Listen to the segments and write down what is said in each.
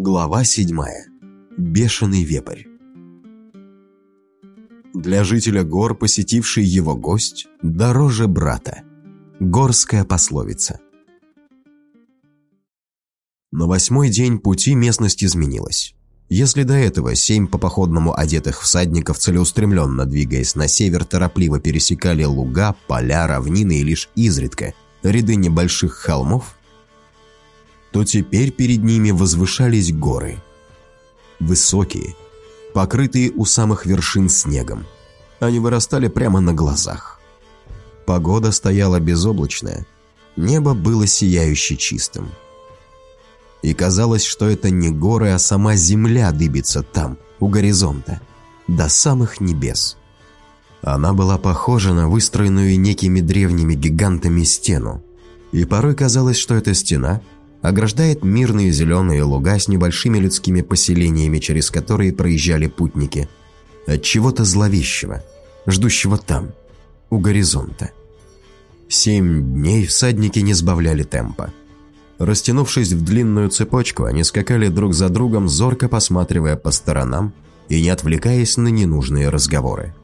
Глава седьмая. Бешеный вепрь. Для жителя гор, посетивший его гость, дороже брата. Горская пословица. На восьмой день пути местность изменилась. Если до этого семь по походному одетых всадников, целеустремленно двигаясь на север, торопливо пересекали луга, поля, равнины и лишь изредка ряды небольших холмов, то теперь перед ними возвышались горы. Высокие, покрытые у самых вершин снегом. Они вырастали прямо на глазах. Погода стояла безоблачная, небо было сияюще чистым. И казалось, что это не горы, а сама земля дыбится там, у горизонта, до самых небес. Она была похожа на выстроенную некими древними гигантами стену. И порой казалось, что эта стена ограждает мирные зеленые луга с небольшими людскими поселениями, через которые проезжали путники. От чего-то зловещего, ждущего там, у горизонта. Семь дней всадники не сбавляли темпа. Растянувшись в длинную цепочку, они скакали друг за другом, зорко посматривая по сторонам и не отвлекаясь на ненужные разговоры.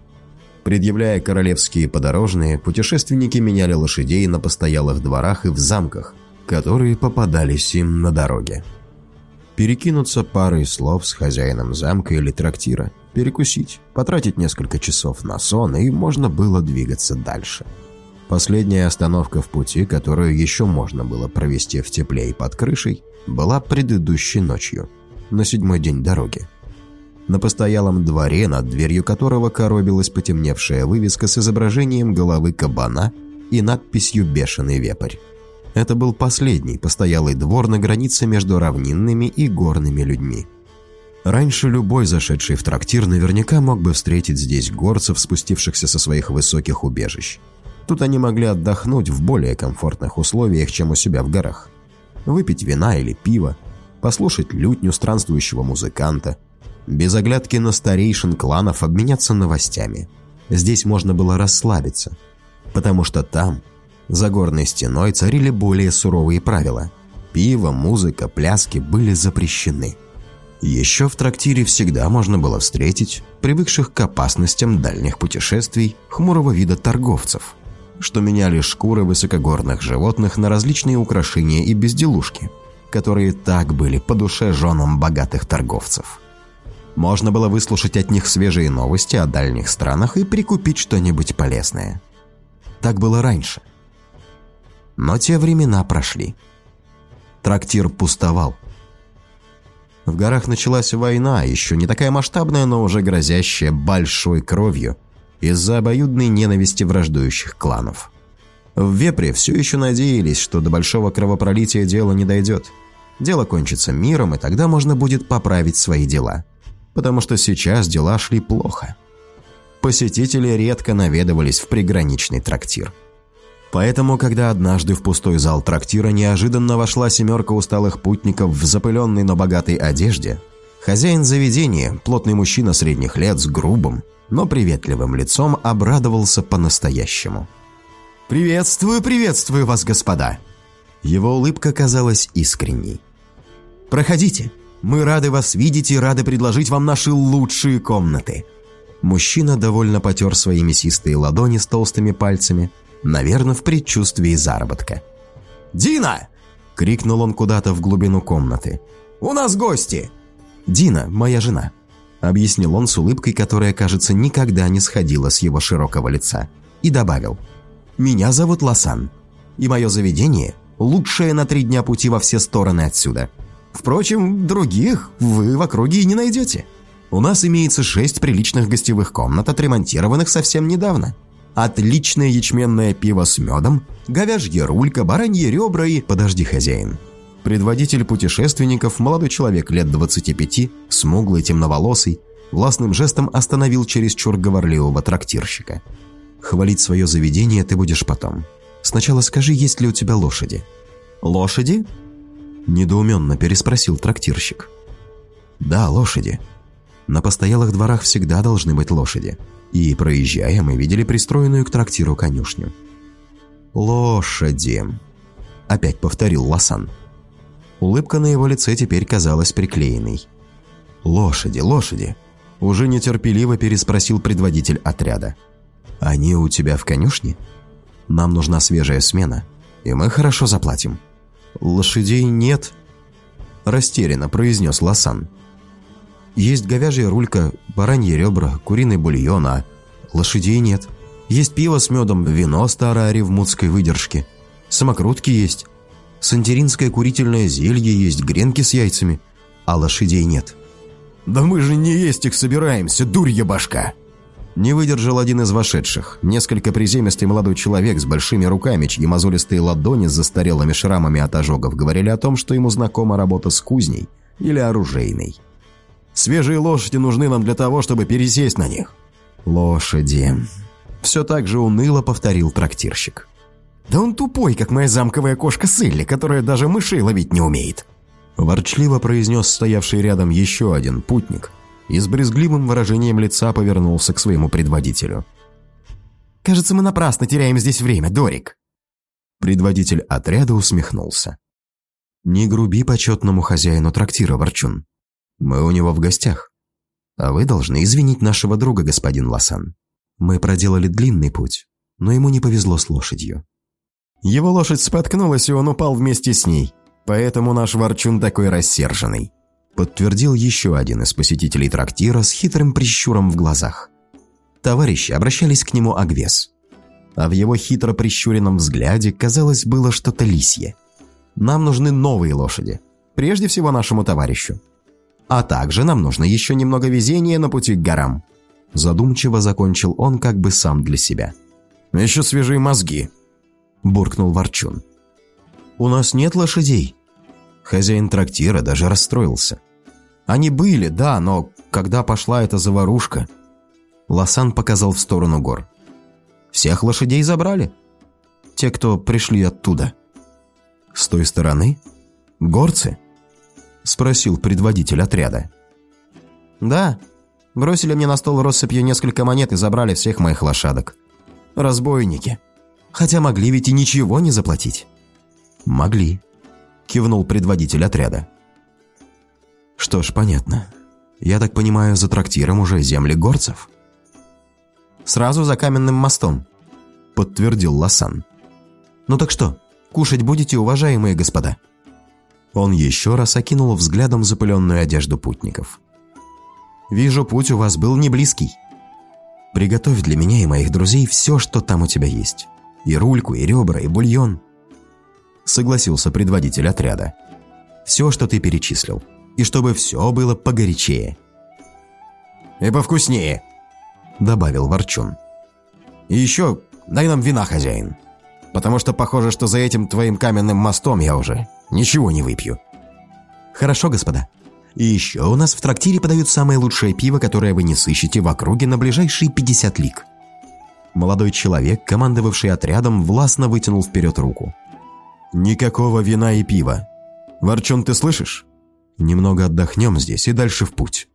Предъявляя королевские подорожные, путешественники меняли лошадей на постоялых дворах и в замках, которые попадались им на дороге. Перекинуться парой слов с хозяином замка или трактира, перекусить, потратить несколько часов на сон, и можно было двигаться дальше. Последняя остановка в пути, которую еще можно было провести в тепле и под крышей, была предыдущей ночью, на седьмой день дороги. На постоялом дворе, над дверью которого коробилась потемневшая вывеска с изображением головы кабана и надписью «Бешеный вепрь». Это был последний постоялый двор на границе между равнинными и горными людьми. Раньше любой зашедший в трактир наверняка мог бы встретить здесь горцев, спустившихся со своих высоких убежищ. Тут они могли отдохнуть в более комфортных условиях, чем у себя в горах. Выпить вина или пива, послушать лютню странствующего музыканта, без оглядки на старейшин кланов обменяться новостями. Здесь можно было расслабиться, потому что там, за горной стеной, царили более суровые правила. Пиво, музыка, пляски были запрещены. Еще в трактире всегда можно было встретить привыкших к опасностям дальних путешествий хмурого вида торговцев – что меняли шкуры высокогорных животных на различные украшения и безделушки, которые так были по душе женам богатых торговцев. Можно было выслушать от них свежие новости о дальних странах и прикупить что-нибудь полезное. Так было раньше. Но те времена прошли. Трактир пустовал. В горах началась война, еще не такая масштабная, но уже грозящая большой кровью – из-за обоюдной ненависти враждующих кланов. В Вепре все еще надеялись, что до большого кровопролития дело не дойдет. Дело кончится миром, и тогда можно будет поправить свои дела. Потому что сейчас дела шли плохо. Посетители редко наведывались в приграничный трактир. Поэтому, когда однажды в пустой зал трактира неожиданно вошла семерка усталых путников в запыленной, но богатой одежде, хозяин заведения, плотный мужчина средних лет с грубым, но приветливым лицом обрадовался по-настоящему. «Приветствую, приветствую вас, господа!» Его улыбка казалась искренней. «Проходите, мы рады вас видеть и рады предложить вам наши лучшие комнаты!» Мужчина довольно потер свои мясистые ладони с толстыми пальцами, наверное, в предчувствии заработка. «Дина!» — крикнул он куда-то в глубину комнаты. «У нас гости!» «Дина, моя жена», объяснил он с улыбкой, которая, кажется, никогда не сходила с его широкого лица, и добавил «Меня зовут Ласан, и мое заведение лучшее на три дня пути во все стороны отсюда. Впрочем, других вы в округе и не найдете. У нас имеется шесть приличных гостевых комнат, отремонтированных совсем недавно. Отличное ячменное пиво с медом, говяжья рулька, бараньи ребра и... Подожди, хозяин, Предводитель путешественников, молодой человек лет 25, смуглый, темноволосый, властным жестом остановил чересчур говорливого трактирщика. «Хвалить свое заведение ты будешь потом. Сначала скажи, есть ли у тебя лошади?» «Лошади?» – недоуменно переспросил трактирщик. «Да, лошади. На постоялых дворах всегда должны быть лошади. И, проезжая, мы видели пристроенную к трактиру конюшню». «Лошади», – опять повторил Лосан. Улыбка на его лице теперь казалась приклеенной. «Лошади, лошади!» Уже нетерпеливо переспросил предводитель отряда. «Они у тебя в конюшне? Нам нужна свежая смена, и мы хорошо заплатим». «Лошадей нет», – растерянно произнес Ласан. «Есть говяжья рулька, бараньи ребра, куриный бульон, а лошадей нет. Есть пиво с медом, вино старое ревмутской выдержки, самокрутки есть, сантеринское курительное зелье есть, гренки с яйцами, а лошадей нет». «Да мы же не есть их собираемся, дурья башка!» Не выдержал один из вошедших. Несколько приземистый молодой человек с большими руками, чьи мозолистые ладони с застарелыми шрамами от ожогов говорили о том, что ему знакома работа с кузней или оружейной. «Свежие лошади нужны нам для того, чтобы пересесть на них». «Лошади...» Все так же уныло повторил трактирщик. «Да он тупой, как моя замковая кошка Сылли, которая даже мышей ловить не умеет». Ворчливо произнес стоявший рядом еще один путник и с брезгливым выражением лица повернулся к своему предводителю. «Кажется, мы напрасно теряем здесь время, Дорик». Предводитель отряда усмехнулся. «Не груби почетному хозяину трактира, Ворчун. Мы у него в гостях. А вы должны извинить нашего друга, господин Ласан. Мы проделали длинный путь, но ему не повезло с лошадью». Его лошадь споткнулась, и он упал вместе с ней. Поэтому наш ворчун такой рассерженный», – подтвердил еще один из посетителей трактира с хитрым прищуром в глазах. Товарищи обращались к нему Агвес. А в его хитро прищуренном взгляде, казалось, было что-то лисье. «Нам нужны новые лошади. Прежде всего нашему товарищу. А также нам нужно еще немного везения на пути к горам». Задумчиво закончил он как бы сам для себя. «Еще свежие мозги», – буркнул Ворчун. «У нас нет лошадей». Хозяин трактира даже расстроился. «Они были, да, но когда пошла эта заварушка...» Лосан показал в сторону гор. «Всех лошадей забрали. Те, кто пришли оттуда». «С той стороны? Горцы?» Спросил предводитель отряда. «Да. Бросили мне на стол россыпью несколько монет и забрали всех моих лошадок. Разбойники. Хотя могли ведь и ничего не заплатить». «Могли», – кивнул предводитель отряда. «Что ж, понятно. Я так понимаю, за трактиром уже земли горцев?» «Сразу за каменным мостом», – подтвердил Ласан. «Ну так что, кушать будете, уважаемые господа?» Он еще раз окинул взглядом запыленную одежду путников. «Вижу, путь у вас был не близкий. Приготовь для меня и моих друзей все, что там у тебя есть. И рульку, и ребра, и бульон согласился предводитель отряда. «Все, что ты перечислил. И чтобы все было погорячее». «И повкуснее», — добавил Ворчун. «И еще дай нам вина, хозяин, потому что похоже, что за этим твоим каменным мостом я уже ничего не выпью». «Хорошо, господа. И еще у нас в трактире подают самое лучшее пиво, которое вы не сыщете в округе на ближайшие 50 лиг». Молодой человек, командовавший отрядом, властно вытянул вперед руку. Никакого вина и пива. Ворчун, ты слышишь? Немного отдохнем здесь и дальше в путь.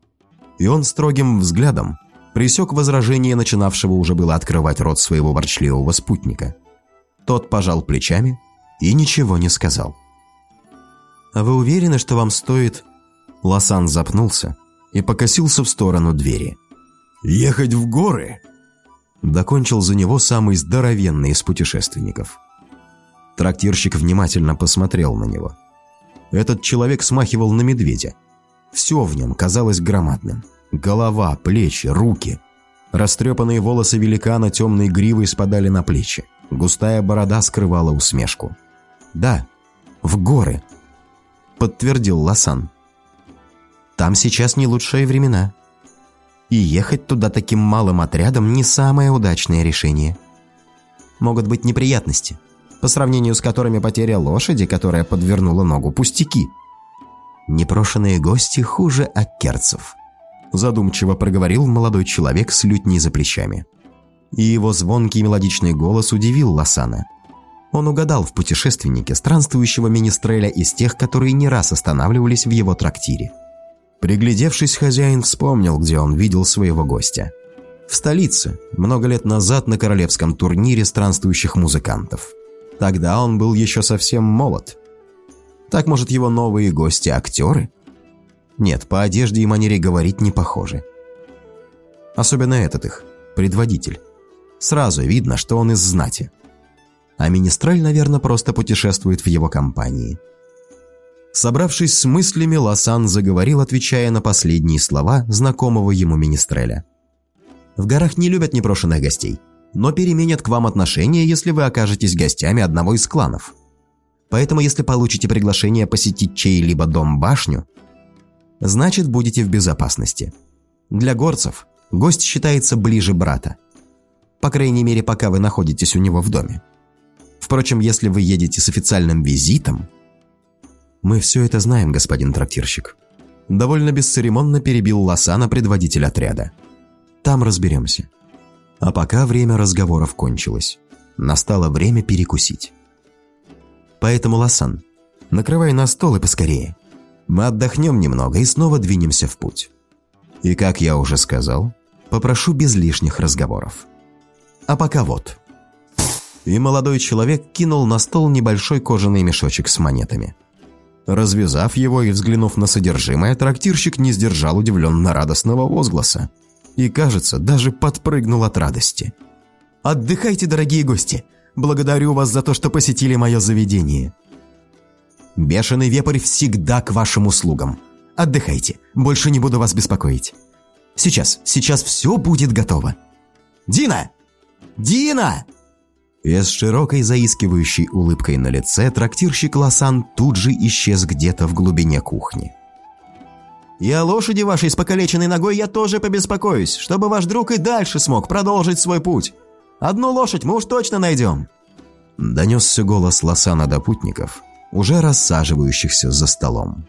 И он строгим взглядом пресек возражение начинавшего уже было открывать рот своего ворчливого спутника. Тот пожал плечами и ничего не сказал. «А вы уверены, что вам стоит...» Лосан запнулся и покосился в сторону двери. «Ехать в горы?» Докончил за него самый здоровенный из путешественников – Трактирщик внимательно посмотрел на него. Этот человек смахивал на медведя. Все в нем казалось громадным. Голова, плечи, руки. Растрепанные волосы великана темной гривой спадали на плечи. Густая борода скрывала усмешку. «Да, в горы», — подтвердил Ласан. «Там сейчас не лучшие времена. И ехать туда таким малым отрядом не самое удачное решение. Могут быть неприятности» по сравнению с которыми потеря лошади, которая подвернула ногу, пустяки. Непрошенные гости хуже аккерцев. Задумчиво проговорил молодой человек с лютней за плечами. И его звонкий мелодичный голос удивил Лосана. Он угадал в путешественнике странствующего министреля из тех, которые не раз останавливались в его трактире. Приглядевшись, хозяин вспомнил, где он видел своего гостя. В столице, много лет назад на королевском турнире странствующих музыкантов. Тогда он был еще совсем молод. Так, может, его новые гости – актеры? Нет, по одежде и манере говорить не похожи. Особенно этот их, предводитель. Сразу видно, что он из знати. А Министраль, наверное, просто путешествует в его компании. Собравшись с мыслями, Лосан заговорил, отвечая на последние слова знакомого ему Министреля. «В горах не любят непрошенных гостей, но переменят к вам отношение, если вы окажетесь гостями одного из кланов. Поэтому, если получите приглашение посетить чей-либо дом-башню, значит, будете в безопасности. Для горцев гость считается ближе брата. По крайней мере, пока вы находитесь у него в доме. Впрочем, если вы едете с официальным визитом... Мы все это знаем, господин трактирщик. Довольно бесцеремонно перебил Лосана предводитель отряда. Там разберемся. А пока время разговоров кончилось. Настало время перекусить. Поэтому, Лосан, накрывай на стол и поскорее. Мы отдохнем немного и снова двинемся в путь. И, как я уже сказал, попрошу без лишних разговоров. А пока вот. И молодой человек кинул на стол небольшой кожаный мешочек с монетами. Развязав его и взглянув на содержимое, трактирщик не сдержал удивленно радостного возгласа. И, кажется, даже подпрыгнул от радости. «Отдыхайте, дорогие гости! Благодарю вас за то, что посетили мое заведение. Бешеный вепрь всегда к вашим услугам. Отдыхайте, больше не буду вас беспокоить. Сейчас, сейчас все будет готово. Дина! Дина!» И с широкой заискивающей улыбкой на лице трактирщик Лосан тут же исчез где-то в глубине кухни. «И о лошади вашей с покалеченной ногой я тоже побеспокоюсь, чтобы ваш друг и дальше смог продолжить свой путь. Одну лошадь мы уж точно найдем!» Донесся голос Лосана до путников, уже рассаживающихся за столом.